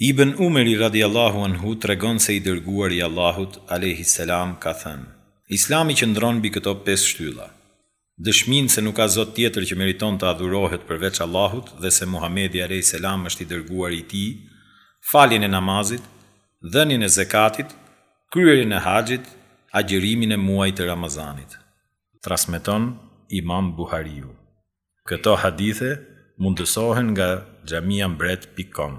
Ibn Umeri radijallahu anhu tregon se i Dërguari i Allahut, alejhi selam, ka thënë, Islami qëndron mbi këto pesë shtylla, Dëshminë se nuk ka zot tjetër që meriton të adhurohet përveç Allahut dhe se Muhamedi alejhi selam është i Dërguari i Tij, faljen e namazit, dhënien e zekatit, kryerjen e haxhit, agjërimin e muajit të Ramazanit. Transmeton Imam Buhariu. Këto hadithe mundësohen nga xhamiambret pikë kom.